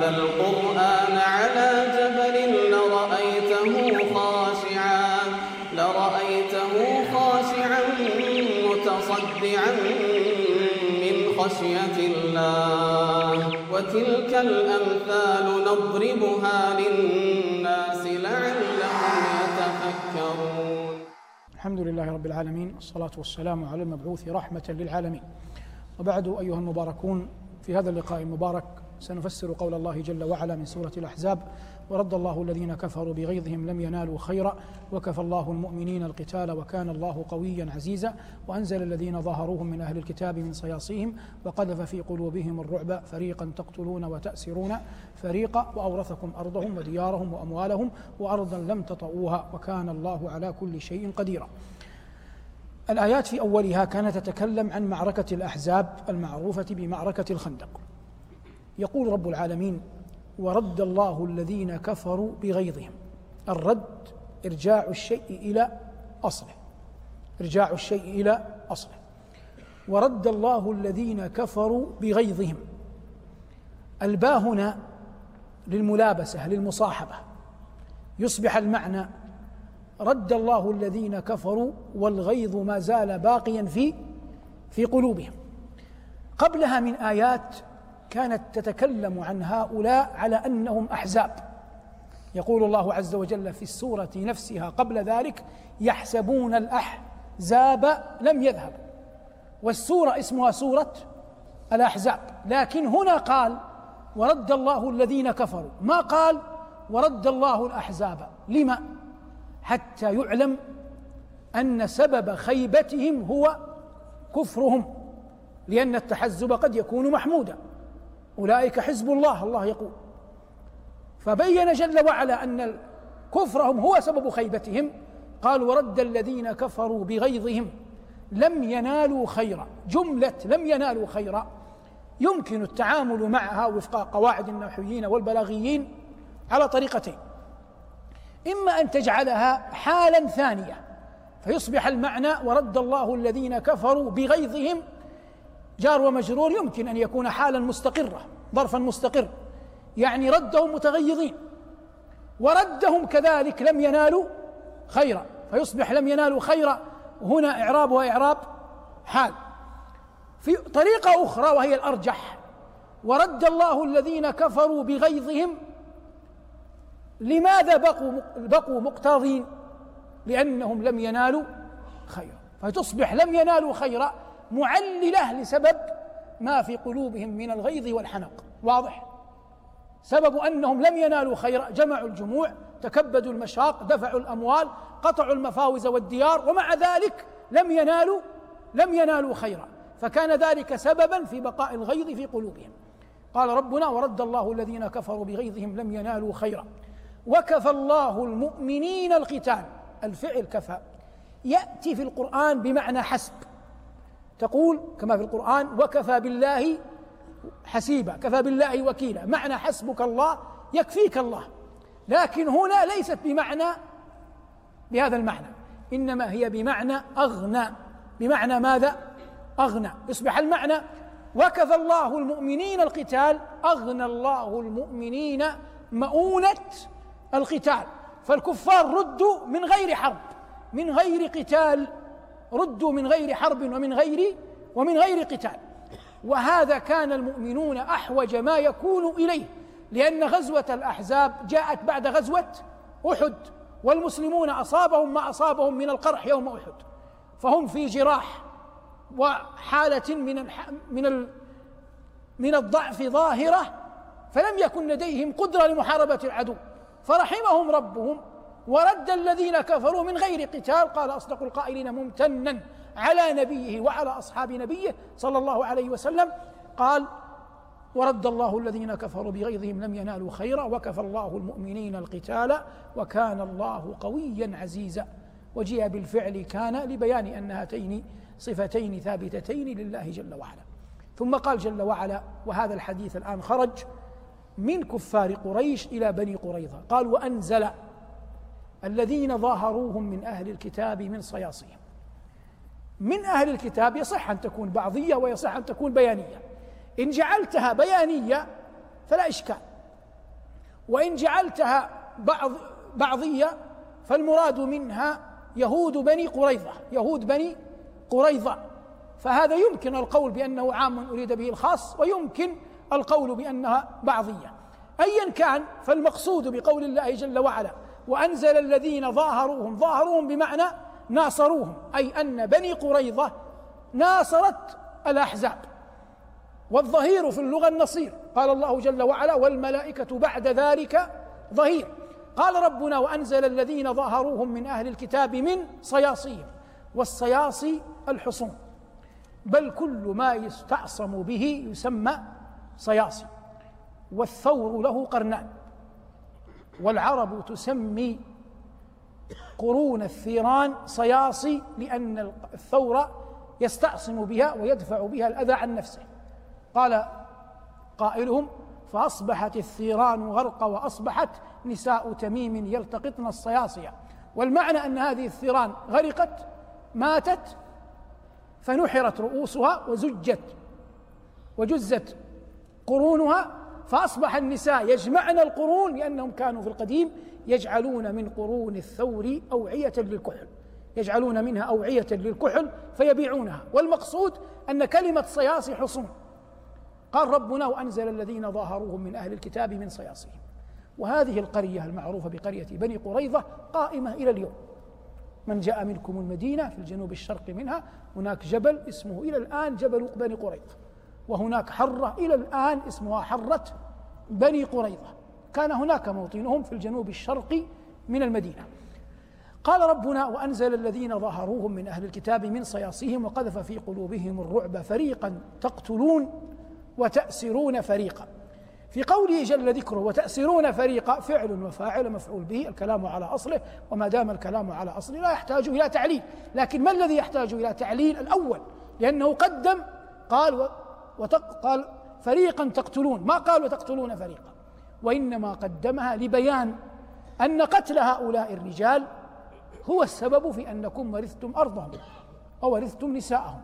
هذا القرآن على جبل لرأيته خاشعا لرأيته خاشعا متصدعا من خشية الله. وتلك الأمثال نضربها للناس لعلهم يتفكرون. الحمد لله رب العالمين الصلاة والسلام على المبعوث رحمة للعالمين. وبعد أيها المباركون في هذا اللقاء المبارك سنفسر قول الله جل وعلا من سورة الأحزاب ورد الله الذين كفروا بغيظهم لم ينالوا خيرا وكفى الله المؤمنين القتال وكان الله قويا عزيزا وأنزل الذين ظاهروهم من أهل الكتاب من صياصيهم وقذف في قلوبهم الرعب فريقا تقتلون وتأسرون فريقا وأورثكم أرضهم وديارهم وأموالهم وأرضا لم تطئوها وكان الله على كل شيء قديرا. الآيات في أولها كانت تتكلم عن معركة الأحزاب المعروفة بمعركة الخندق. يقول رب العالمين ورد الله الذين كفروا بغيظهم. الرد إرجاع الشيء إلى أصله. إرجاع الشيء إلى أصله. ورد الله الذين كفروا بغيظهم. الباء هنا للملابسة للمصاحبة. يصبح المعنى رد الله الذين كفروا والغيظ ما زال باقيا في في قلوبهم. قبلها من آيات كانت تتكلم عن هؤلاء على أنهم أحزاب. يقول الله عز وجل في السورة نفسها قبل ذلك يحسبون الأحزاب لم يذهبوا والسورة اسمها سورة الأحزاب. لكن هنا قال ورد الله الذين كفروا. ما قال؟ ورد الله الأحزاب. لما؟ حتى يعلم أن سبب خيبتهم هو كفرهم لأن التحزب قد يكون محمودا. أولئك حزب الله الله يقول. فبين جل وعلا أن كفرهم هو سبب خيبتهم. قال ورد الذين كفروا بغيظهم لم ينالوا خيرا. جملة لم ينالوا خيرا. يمكن التعامل معها وفق قواعد النحويين والبلاغيين على طريقتين. إما أن تجعلها حالا ثانية فيصبح المعنى ورد الله الذين كفروا بغيظهم جار ومجرور يمكن أن يكون حالا مستقرة ظرفا مستقر يعني ردهم متغيظين. وردهم كذلك لم ينالوا خيرا. فيصبح لم ينالوا خيرا. هنا إعرابها إعراب حال. في طريقة أخرى وهي الأرجح. ورد الله الذين كفروا بغيظهم لماذا بقوا بقوا مقتاضين؟ لأنهم لم ينالوا خيرا. فتصبح لم ينالوا خيرا معللة لسبب ما في قلوبهم من الغيظ والحنق. واضح؟ سبب أنهم لم ينالوا خيرا جمعوا الجموع تكبدوا المشاق دفعوا الأموال قطعوا المفاوز والديار ومع ذلك لم ينالوا لم ينالوا خيرا. فكان ذلك سببا في بقاء الغيظ في قلوبهم. قال ربنا ورد الله الذين كفروا بغيظهم لم ينالوا خيرا وكفى الله المؤمنين القتال. الفعل كفى. يأتي في القرآن بمعنى حسب. تقول كما في القرآن وكفى بالله حسيبا كفى بالله وكيلا. معنى حسبك الله يكفيك الله. لكن هنا ليست بمعنى بهذا المعنى. إنما هي بمعنى أغنى. بمعنى ماذا؟ أغنى. يصبح المعنى وكفى الله المؤمنين القتال أغنى الله المؤمنين مؤونة القتال. فالكفار ردوا من غير حرب من غير قتال. ردوا من غير حرب ومن غير ومن غير قتال. وهذا كان المؤمنون أحوج ما يكون إليه لأن غزوة الأحزاب جاءت بعد غزوة أحد والمسلمون أصابهم ما أصابهم من القرح يوم أحد. فهم في جراح وحالة من من من الضعف ظاهرة فلم يكن لديهم قدرة لمحاربة العدو. فرحمهم ربهم ورد الذين كفروا من غير قتال قال أصدق القائلين ممتنا على نبيه وعلى أصحاب نبيه صلى الله عليه وسلم. قال ورد الله الذين كفروا بغيظهم لم ينالوا خيرا وكفى الله المؤمنين القتال وكان الله قويا عزيزا. وجيء بالفعل كان لبيان أن هاتين صفتين ثابتتين لله جل وعلا. ثم قال جل وعلا وهذا الحديث الآن خرج من كفار قريش إلى بني قريظة. قال وأنزل الذين ظاهروهم من أهل الكتاب من صياصيهم. من أهل الكتاب يصح أن تكون بعضية ويصح أن تكون بيانية. إن جعلتها بيانية فلا إشكال. وإن جعلتها بعض بعضية فالمراد منها يهود بني قريظة. يهود بني قريظة. فهذا يمكن القول بأنه عام أريد به الخاص ويمكن القول بأنها بعضية. أيا كان فالمقصود بقول الله جل وعلا وأنزل الذين ظاهروهم ظاهروهم بمعنى ناصروهم أي أن بني قريظة ناصرت الأحزاب. والظهير في اللغة النصير. قال الله جل وعلا والملائكة بعد ذلك ظهير. قال ربنا وأنزل الذين ظاهروهم من أهل الكتاب من صياصيهم والصياصي الحصون. بل كل ما يستعصم به يسمى صياصي والثور له قرنان. والعرب تسمي قرون الثيران صياصي لأن الثور يستعصم بها ويدفع بها الأذى عن نفسه. قال قائلهم فأصبحت الثيران غرق وأصبحت نساء تميم يلتقطن الصياصية. والمعنى أن هذه الثيران غرقت ماتت فنحرت رؤوسها وزجت وجزت قرونها فأصبح النساء يجمعن القرون لأنهم كانوا في القديم يجعلون من قرون الثور أوعية للكحل. يجعلون منها أوعية للكحل فيبيعونها. والمقصود أن كلمة صياصي حصون. قال ربنا وأنزل الذين ظاهروهم من أهل الكتاب من صياصيهم وهذه القرية المعروفة بقرية بني قريظة قائمة إلى اليوم. من جاء منكم المدينة في الجنوب الشرقي منها هناك جبل اسمه إلى الآن جبل بني قريظة. وهناك حرة إلى الآن اسمها حرة بني قريظة. كان هناك موطنهم في الجنوب الشرقي من المدينة. قال ربنا وأنزل الذين ظهروهم من أهل الكتاب من صياصيهم وقذف في قلوبهم الرعب فريقا تقتلون وتأسرون فريقا. في قوله جل ذكره وتأسرون فريقا فعل وفاعل مفعول به الكلام على أصله وما دام الكلام على أصله لا يحتاج إلى تعليل. لكن ما الذي يحتاج إلى تعليل الأول؟ لأنه قدم قال قال فريقا تقتلون. ما قال وتقتلون فريقا؟ وإنما قدمها لبيان أن قتل هؤلاء الرجال هو السبب في أنكم ورثتم أرضهم وورثتم نساءهم.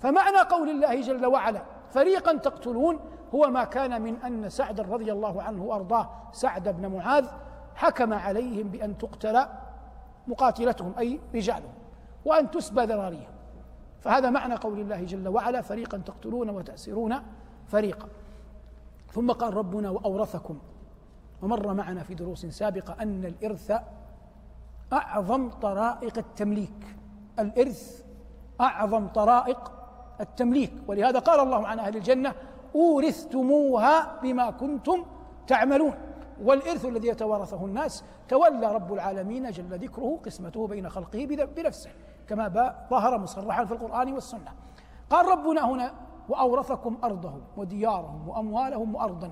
فمعنى قول الله جل وعلا فريقا تقتلون هو ما كان من أن سعد رضي الله عنه وأرضاه سعد بن معاذ حكم عليهم بأن تقتل مقاتلتهم أي رجالهم وأن تسبى ذراريهم فهذا معنى قول الله جل وعلا فريقا تقتلون وتأسرون فريقا. ثم قال ربنا وأورثكم. ومر معنا في دروس سابقة أن الإرث أعظم طرائق التمليك. الإرث أعظم طرائق التمليك. ولهذا قال الله عن أهل الجنة أورثتموها بما كنتم تعملون. والإرث الذي يتوارثه الناس تولى رب العالمين جل ذكره قسمته بين خلقه بنفسه. كما ظهر مصرحا في القرآن والسنة. قال ربنا هنا وأورثكم أرضهم وديارهم وأموالهم وأرضا.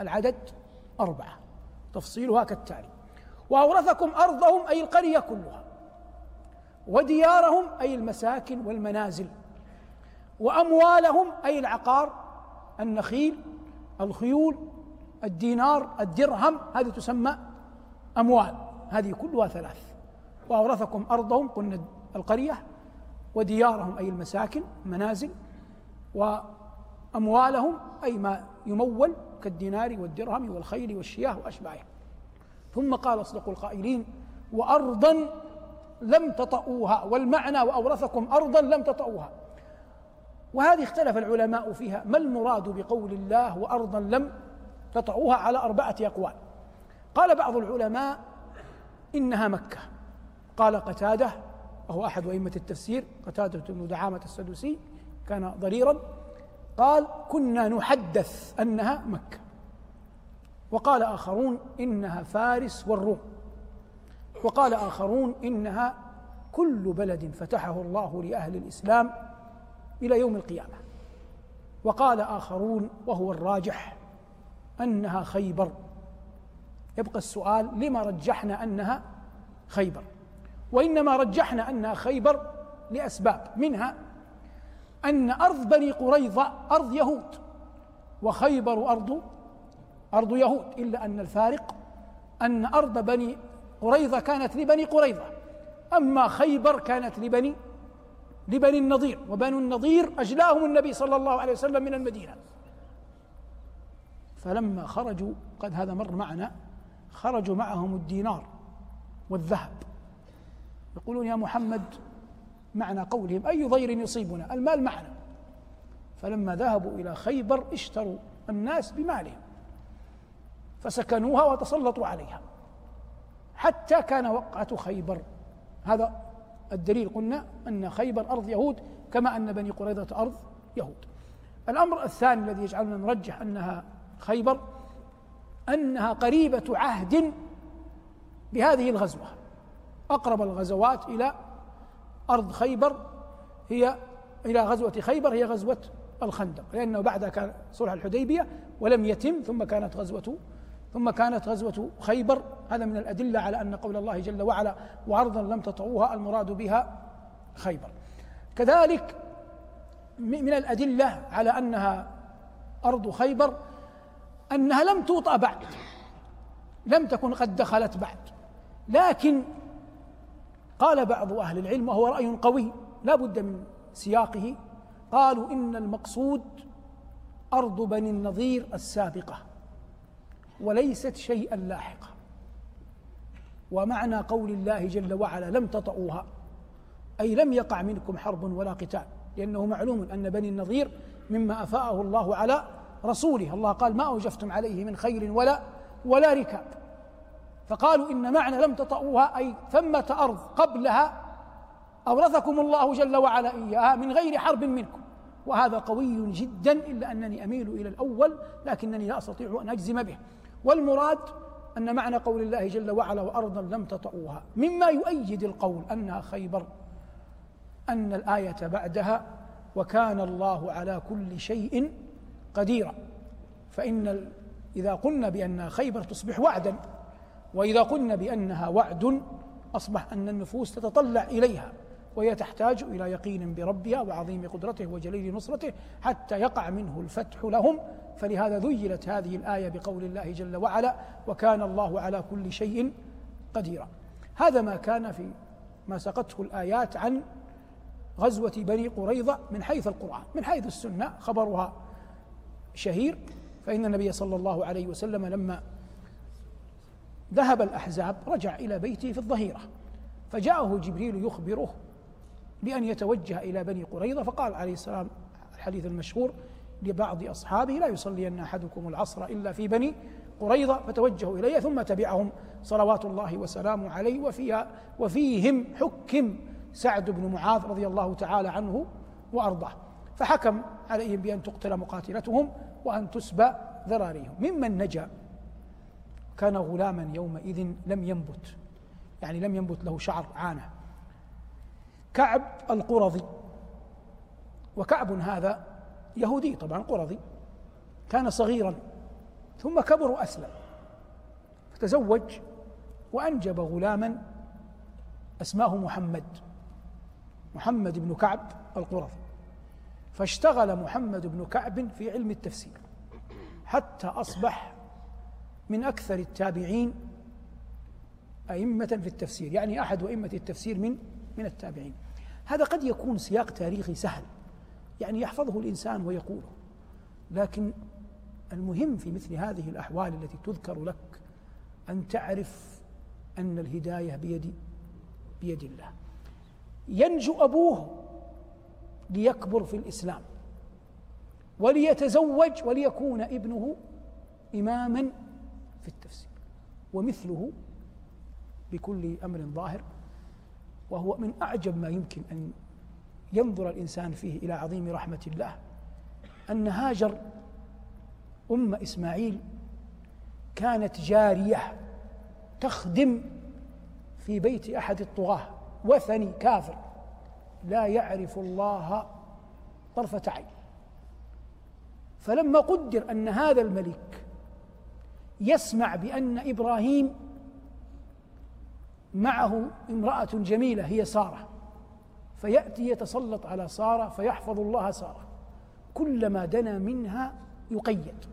العدد أربعة. تفصيلها كالتالي. وأورثكم أرضهم أي القرية كلها. وديارهم أي المساكن والمنازل. وأموالهم أي العقار النخيل الخيول الدينار الدرهم هذه تسمى أموال. هذه كلها ثلاث. وأورثكم أرضهم قلنا القرية وديارهم أي المساكن منازل وأموالهم أي ما يمول كالدينار والدرهم والخيل والشياه وأشباهها ثم قال أصدق القائلين وأرضا لم تطئوها والمعنى وأورثكم أرضا لم تطئوها. وهذه اختلف العلماء فيها ما المراد بقول الله وأرضا لم تطعوها على أربعة أقوال. قال بعض العلماء إنها مكة. قال قتادة وهو أحد أئمة التفسير قتادة بن دعامة السدوسي كان ضريرا قال كنا نحدث أنها مكة وقال آخرون إنها فارس والروم وقال آخرون إنها كل بلد فتحه الله لأهل الإسلام إلى يوم القيامة وقال آخرون وهو الراجح أنها خيبر يبقى السؤال لما رجحنا أنها خيبر؟ وإنما رجحنا أنها خيبر لأسباب منها أن أرض بني قريظة أرض يهود وخيبر أرض أرض يهود إلا أن الفارق أن أرض بني قريظة كانت لبني قريظة أما خيبر كانت لبني لبني النضير وبنو النضير أجلاهم النبي صلى الله عليه وسلم من المدينة. فلما خرجوا قد هذا مر معنا خرجوا معهم الدينار والذهب. يقولون يا محمد معنى قولهم أي ضير يصيبنا؟ المال معنا. فلما ذهبوا إلى خيبر اشتروا الناس بمالهم فسكنوها وتسلطوا عليها. حتى كان وقعة خيبر. هذا الدليل قلنا أن خيبر أرض يهود كما أن بني قريظة أرض يهود. الأمر الثاني الذي يجعلنا نرجح أنها خيبر أنها قريبة عهد بهذه الغزوة. أقرب الغزوات إلى أرض خيبر هي إلى غزوة خيبر هي غزوة الخندق. لأنه بعدها كان صلح الحديبية ولم يتم ثم كانت غزوة ثم كانت غزوة خيبر. هذا من الأدلة على أن قول الله جل وعلا وأرضا لم تطعوها المراد بها خيبر. كذلك من الأدلة على أنها أرض خيبر أنها لم توطأ بعد لم تكن قد دخلت بعد. لكن قال بعض أهل العلم وهو رأي قوي لا بد من سياقه. قالوا إن المقصود أرض بني النظير السابقة وليست شيئا لاحقا ومعنى قول الله جل وعلا لم تطئوها أي لم يقع منكم حرب ولا قتال لأنه معلوم أن بني النظير مما أفاءه الله على رسوله. الله قال ما أوجفتم عليه من خير ولا ولا ركاب. فقالوا إن معنى لم تطئوها أي ثمة أرض قبلها أورثكم الله جل وعلا إياها من غير حرب منكم. وهذا قوي جدا إلا أنني أميل إلى الأول لكنني لا أستطيع أن أجزم به. والمراد أن معنى قول الله جل وعلا وأرضا لم تطئوها مما يؤيد القول أنها خيبر أن الآية بعدها وكان الله على كل شيء قديرا. فإن إذا قلنا بأن خيبر تصبح وعدا وإذا قلنا بأنها وعد أصبح أن النفوس تتطلع إليها وهي تحتاج إلى يقين بربها وعظيم قدرته وجليل نصرته حتى يقع منه الفتح لهم. فلهذا ذيلت هذه الآية بقول الله جل وعلا وكان الله على كل شيء قديرا هذا ما كان في ما سقته الآيات عن غزوة بني قريظة من حيث القرآن من حيث السنة خبرها شهير. فإن النبي صلى الله عليه وسلم لما ذهب الأحزاب رجع إلى بيته في الظهيرة. فجاءه جبريل يخبره بأن يتوجه إلى بني قريظة فقال عليه السلام الحديث المشهور لبعض أصحابه لا يصلين أحدكم العصر إلا في بني قريظة. فتوجهوا إليه ثم تبعهم صلوات الله وسلامه عليه وفيها وفيهم حكم سعد بن معاذ رضي الله تعالى عنه وأرضاه. فحكم عليهم بأن تقتل مقاتلتهم وأن تسبى ذراريهم. ممن نجا؟ كان غلاما يومئذ لم ينبت يعني لم ينبت له شعر عانه كعب القرظي وكعب هذا يهودي طبعا قرظي كان صغيرا ثم كبر وأسلم فتزوج وأنجب غلاما أسماه محمد محمد بن كعب القرظي. فاشتغل محمد بن كعب في علم التفسير حتى أصبح من أكثر التابعين أئمة في التفسير يعني أحد أئمة التفسير من من التابعين. هذا قد يكون سياق تاريخي سهل يعني يحفظه الإنسان ويقوله. لكن المهم في مثل هذه الأحوال التي تذكر لك أن تعرف أن الهداية بيد بيد الله. ينجو أبوه ليكبر في الإسلام وليتزوج وليكون ابنه إماما في التفسير. ومثله بكل أمر ظاهر وهو من أعجب ما يمكن أن ينظر الإنسان فيه إلى عظيم رحمة الله أن هاجر أم إسماعيل كانت جارية تخدم في بيت أحد الطغاة وثني كافر لا يعرف الله طرفة عين. فلما قدر أن هذا الملك يسمع بأن إبراهيم معه امرأة جميلة هي سارة. فيأتي يتسلط على سارة فيحفظ الله سارة. كلما دنا منها يقيد.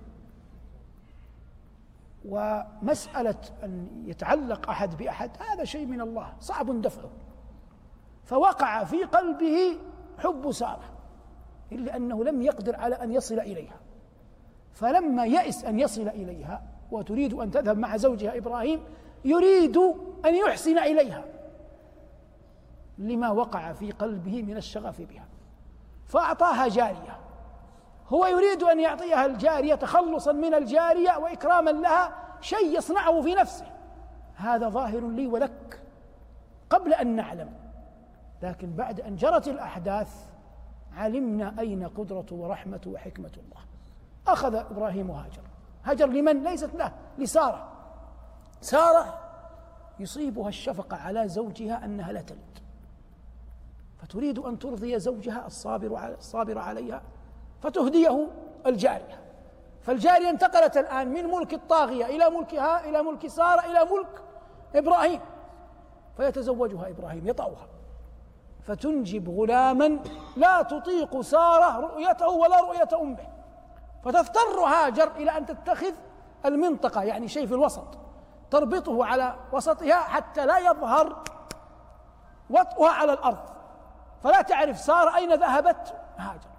ومسألة أن يتعلق أحد بأحد هذا شيء من الله صعب دفعه. فوقع في قلبه حب سارة إلا أنه لم يقدر على أن يصل إليها. فلما يئس أن يصل إليها وتريد أن تذهب مع زوجها إبراهيم يريد أن يحسن إليها. لما وقع في قلبه من الشغف بها. فأعطاها جارية. هو يريد أن يعطيها الجارية تخلصا من الجارية وإكراما لها شيء يصنعه في نفسه. هذا ظاهر لي ولك قبل أن نعلم. لكن بعد أن جرت الأحداث علمنا أين قدرة ورحمة وحكمة الله. أخذ إبراهيم هاجر هاجر لمن؟ ليست له لسارة. سارة يصيبها الشفقة على زوجها أنها لا تلد. فتريد أن ترضي زوجها الصابر الصابر عليها فتهديه الجارية. فالجارية انتقلت الآن من ملك الطاغية إلى ملكها إلى ملك سارة إلى ملك إبراهيم. فيتزوجها إبراهيم يطأها. فتنجب غلاما لا تطيق سارة رؤيته ولا رؤية أمه. فتضطر هاجر إلى أن تتخذ المنطقة يعني شيء في الوسط. تربطه على وسطها حتى لا يظهر وطئها على الأرض. فلا تعرف سارة أين ذهبت. هاجر.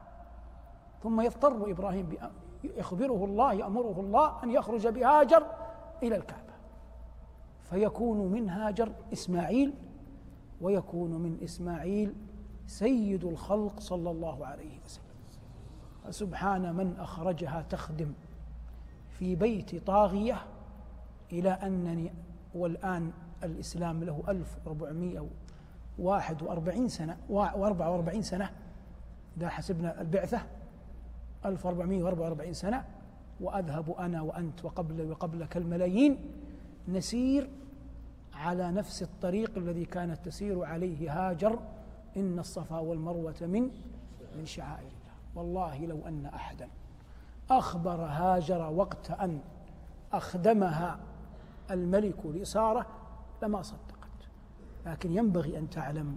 ثم يضطر إبراهيم يخبره الله يأمره الله أن يخرج بهاجر إلى الكعبة. فيكون من هاجر إسماعيل ويكون من إسماعيل سيد الخلق صلى الله عليه وسلم. فسبحان من أخرجها تخدم في بيت طاغية إلى أنني والآن الإسلام له 1441 سنة و44 سنة إذا حسبنا البعثة 1444 سنة وأذهب أنا وأنت وقبل وقبلك الملايين نسير على نفس الطريق الذي كانت تسير عليه هاجر إن الصفا والمروة من من شعائر والله لو أن أحدا أخبر هاجر وقت أن أخدمها الملك لسارة لما صدقت. لكن ينبغي أن تعلم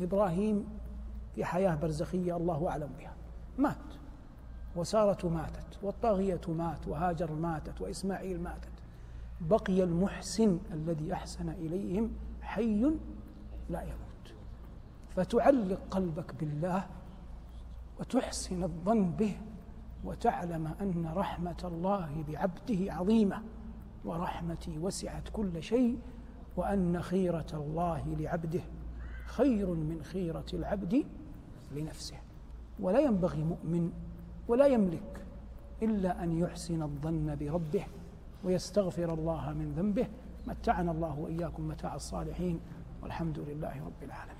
إبراهيم في حياة برزخية الله أعلم بها. مات وسارة ماتت والطاغية مات وهاجر ماتت وإسماعيل ماتت. بقي المحسن الذي أحسن إليهم حي لا يموت. فتعلق قلبك بالله وتحسن الظن به وتعلم أن رحمة الله بعبده عظيمة ورحمتي وسعت كل شيء وأن خيرة الله لعبده خير من خيرة العبد لنفسه. ولا ينبغي مؤمن ولا يملك إلا أن يحسن الظن بربه ويستغفر الله من ذنبه. متعنا الله وإياكم متاع الصالحين والحمد لله رب العالمين.